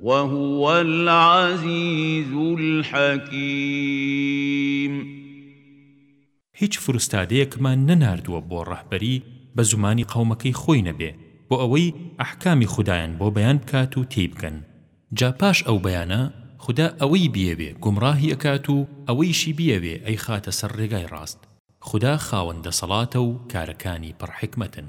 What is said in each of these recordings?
وهو العزیز الحکیم هیچ فروستادەیەکمان نەناردووە بۆ ڕەهبەری بە زومانی قەومەکەی خۆی نەبێ بۆ ئەوەی ئەحکامی خودایان بۆ بەیان بکات و تێی بگەن جا پاش ئەو بەیانە خودا ئەوەی بیەوێ گومڕاهی ئەکات و ئەوەیشی بیەوێ ئەیخاتە سەر ڕێگای ڕاست خودا خاوەن دەسەڵاتە و کارەکانی پڕ حیکمەتن.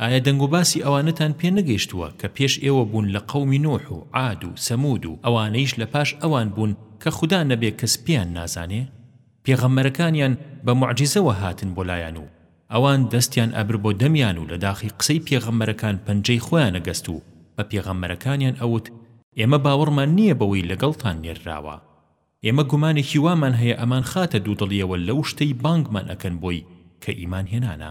ئایا دەنگ و باسی ئەوانەتان پێ نەگەیشتووە کە پێش ئێوە بوون لە قەومی نوح و عاد و سەموود و ئەوانەیش لە پاش ئەوان بوون کە خودا نەبێ کەس پێیان نازانێ؟ پێغەمبەرەکانیان بە موعجیزەوە هاتن بۆ لایان و ئەوان دەستیان ئەبر بۆ دەمیان و لە داخی قسەی پێغەمبەرەکان پەنجەی خۆیان ئەگەست و بە پێغەمبەرەکانیان ئەوت ئێمە باوەڕمان نییە بەوەی لەگەڵتان نێرراوە ئێمە گومانێکی وامان هەیە ئەمانخاتە دوودڵیەوە لەو شتەی بانگمان ئەکەن بۆی کە ئیمان هێنانە.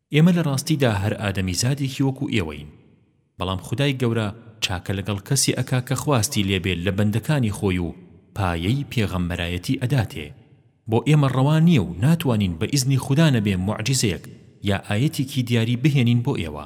ئێمە لە ڕاستیدا هەر ئادەمیزادێکی وەکو ئێوەین بەڵام خودای گەورە چاکە لەگەڵ کەسێ ئەکا کە خواستی لێ بێ لە بەندەکانی خۆی و پایەی پێغەمبەرایەتی ئەداتێ بۆ ئێمە ڕەوا نیە و ناتوانین بە ئیزنی خودا نەبێ موعجیزەیەک یا ئایەتێکی دیاری بهێنین بۆ ئێوە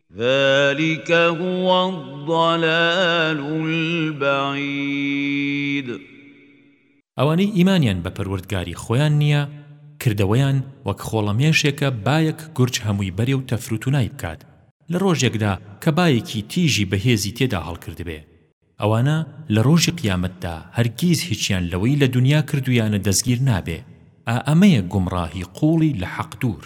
ذلک هو الضلال البعید ئەوانەی ئیمانیان بە پەروەردگاری خۆیان نیە کردەوەیان وەک خۆڵەمێشێکە بایەک گورج هەمووی بەرێ و تەفروتونای بکات لە ڕۆژێکدا کە بایەکی تیژی بەهێزی تێدا هەڵکردبێ ئەوانە لە ڕۆژی قیامەتدا هەرگیز هیچیان لەوەی لە دونیا کردویانە دەستگیر نابێ ئا ئەمەیە گومڕاهی قوڵی لە حەق دوور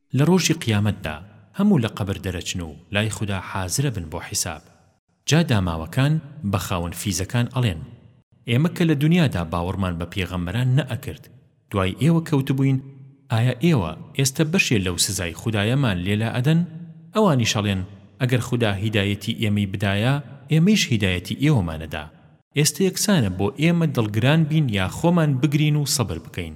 لە ڕۆژی قیامەتدا هەموو لە قەبر دەرەچن و لای خودا حازرە بن بۆ حیساب. جا داماوەکان بە خاوەن فیزەکان ئەڵێن، ئێمە کە لە دونیادا باوەڕمان بە پێغەمبەران نەئەکرد، دوای ئێوە کەوتبووین، ئایا ئێوە ئێستە بەشێ لەو سزای خودایەمان لێ لا ئەدەن؟ ئەوانیش ئەڵێن، ئەگەر خودا هیدایەتی ئێمەی بدایە، ئێمەیش هیدایەتی ئێوەمان ئەدا، ئێستە یەکسانە بۆ ئێمە دڵگران بین یا خۆمان بگرین و سەبر بکەین،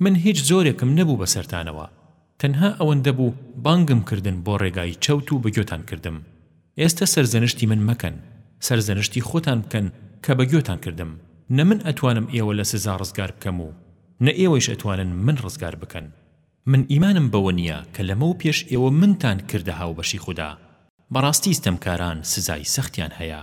من هیچ زۆرێکم نەبوو بەسەرتانەوە تەنها ئەوەندە بوو بانگم کردن بۆ ڕێگای چەوت و بەگۆتان کردم ئێستە سەرزەنشتی من مەکەن سەرزەنشتی خۆتان بکەن کە بەگۆتان کردم نە من ئەتوانم ئێوە لە سزا ڕزگار بکەم و نە ئێوەیش ئەتوانن من ڕزگار بکەن من ئیمانم بەوە نیە کە لەمەو پێش ئێوە منتان کردە هاوبەشی خودا بەڕاستی ستەمکاران سزای سەختیان هەیە.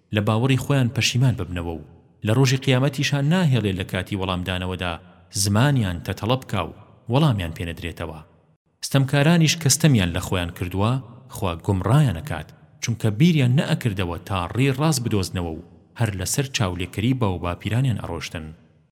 لە باوەڕی خۆیان پەشیمان ببنەوە و لە ڕۆژی قیامەتیشا ناهێڵێ لە کاتی وەڵامدانەوەدا زمانیان تەتەڵە بکا و وەڵامیان پێ نەدرێتەوە ستەمکارانیش کە ستەمیان لە خۆیان کردووە خوا گومڕایان ئەکات چونکە بیریان نەئەکردەوە تا ڕێی ڕاست بدۆزنەوە و هەر لەسەر چاولێکەری باوباپیرانیان ئەڕۆشتن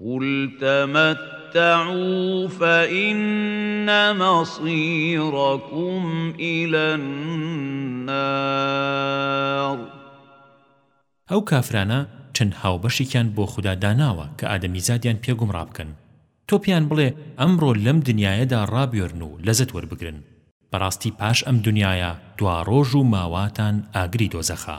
قل تمتعوا فإن مصيركم إلى النار ئەو کافرانە چەند هاوبەشێکیان بۆ خودا داناوە کە ئادەمیزادیان پێ گومڕا بکەن تۆ پێیان بڵێ ئەمڕۆ لەم دنیایەدا ڕابوێرن و لەزەت وەربگرن بەڕاستی پاش ئەم دنیایە دواڕۆژ و ماواتان ئاگری دۆزەخە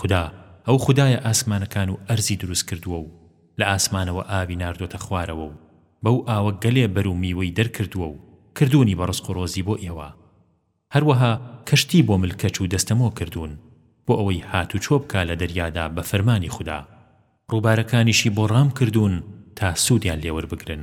خودا ئەو خودایە ئاسمانەکان و ئەرزی دروست کردووە و لە ئاسمانەوە ئاوی ناردۆتە خوارەوە و بەو ئاوە گەلێ بەر و میوەی دەرکردووە و کردوونی بە ڕزق و ڕۆزی بۆ ئێوە هەروەها کەشتی بۆ ملکەچ و دەستەمۆ کردوون بۆ ئەوەی هاتوچۆ بکا لە دەریادا بە فەرمانی خودا. ڕووبارەکانیشی بۆ ڕام کردوون تا سوودیان لێ وەربگرن.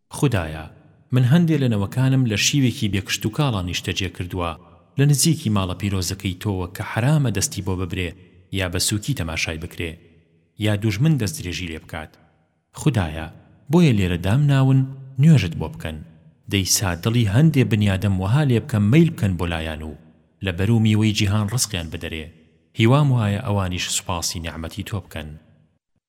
خودایە، من هەندێ لە نەوەکانم لە شیوێکی بێ کشتوکاڵا نیشتەجێ کردوە لە نزیکی ماڵە پیرۆزەکەی تۆوە کە حەرامە دەستی بۆ ببرێ یا بە سوکی تەماشای بکرێ یا دوژمن دەستدرێژی لێ بکات. خودایە، بۆیە لێرە دامناون نوێژت بۆ بکەن. دەی سا دڵی هەندێ بنیادەم وەها لێ بکە مەیل بکەن بۆ لایان و لە بەر و میوەی جیهان ڕزقیان بدەرێ. هیوام وایە ئەوانیش سوپاسی نیعمەتی تۆ بکەن.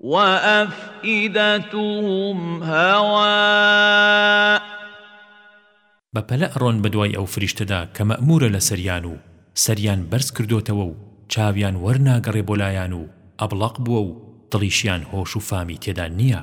وَأَفْئِدَتُهُمْ هَوَاء. بە پەلە ئەڕۆن بەدوای ئەو فریشتەدا کە مەئموورە لەسەریان و سەریان بەرز کردۆتەوە و چاویان وەرناگەڕێ بۆ لایان و ئەبڵەق بووە و دڵیشیان هۆش و فامی تێدا نییە.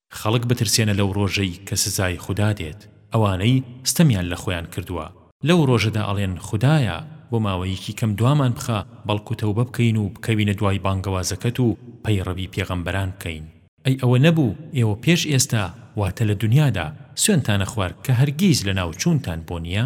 خەڵک بترسێنە لەو ڕۆژەی کە سزای خودا دێت ئەوانەی ستەمیان لە خۆیان کردووە لەو ڕۆژەدا ئەڵێن خودایە بۆ ماوەیەکی کەم دوامان بخە بەڵکو تەوبە بکەین و بکەوینە دوای بانگەوازەکەت و پەیڕەوی پێغەمبەران بکەین ئەی ئەوە نەبوو ئێوە پێش ئێستا واتە لە دونیادا سوێنتانە خوارد کە هەرگیز لەناوچوونتان بۆ نییە؟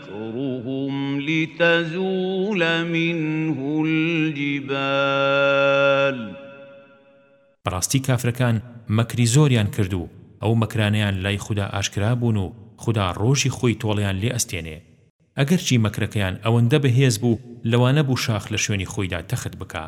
تَحْشُرُهُمْ لِتَزُولَ مِنْهُ الْجِبَالُ. بەڕاستی کافرەکان مەکری زۆریان کرد و ئەو مەکرانەیان لای خودا ئاشکرا بوون و خودا ڕۆژی خۆی تۆڵەیان لێ ئەستێنێ ئەگەرچی مەکرەکەیان ئەوەندە بەهێز بوو لەوانە بوو شاخ لە شوێنی خۆیدا تەخت بکا.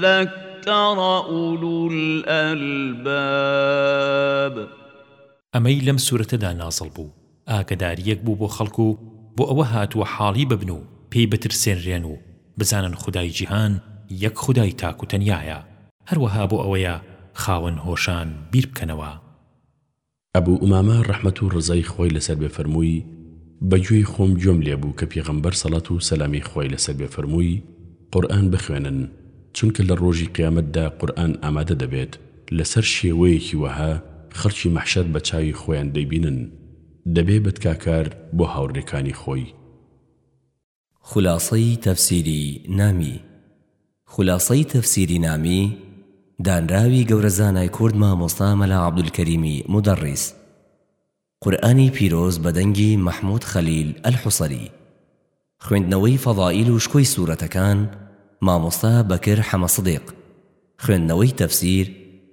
ذکر اولو الالباب. ئەمەی لەم سورەتەدا نازڵ بوو ئاگەداریەک بوو بۆ خەڵک و بۆ ئەوە هاتووە حاڵی ببن و پێی بترسێنرێن و بزانن خودای جیهان یەک خودای تاک و تەنیایە هەروەها بۆ ئەوەیە خاوەن هۆشان بیر بکەنەوە. ئەبو ئومامە ڕەحمەت و ڕەزای خوای لەسەر بێ فەرمووی، بە گوێی خۆم گوێم لێ بوو کە پێغەمبەر سەڵات و سەلامی خوای لەسەر بێ فەرمووی، قورئان بخوێنن، چونکە لە ڕۆژی قیامەت دا قورئان ئامادە دەبێت، لەسەر شێوەیەکی وەها خەڵکی مەحشەر بە چاوی خۆیان دەیبینن. دەبێ بە تکاکار بۆ هاوڕێکانی خۆی. خولاسەی تەفسیری نامی، خولاسەی تەفسیری نامی، دانراوی گەورە زانای کورد مامۆستا مەلا عەبدولکەریمی مودەڕیس. قورئانی پیرۆز بە دەنگی مەحمود خەلیل ئەلحوسری. خوێندنەوەی فەضائیل و شکۆی سورەتەکان مامۆستا بەکر حەمە سدیق. خوێندنەوەی تەفسیر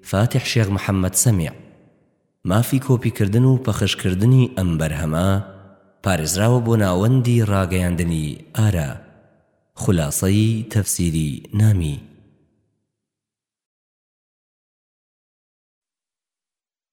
فاتیح شێخ محەمەد سەمیع. مافی کۆپیکردن و پەخشکردنی ئەم بەرهەمە پارێزراوە بۆ ناوەندی ڕاگەیاندنی ئارا خولاسەی تەفسیری نامی.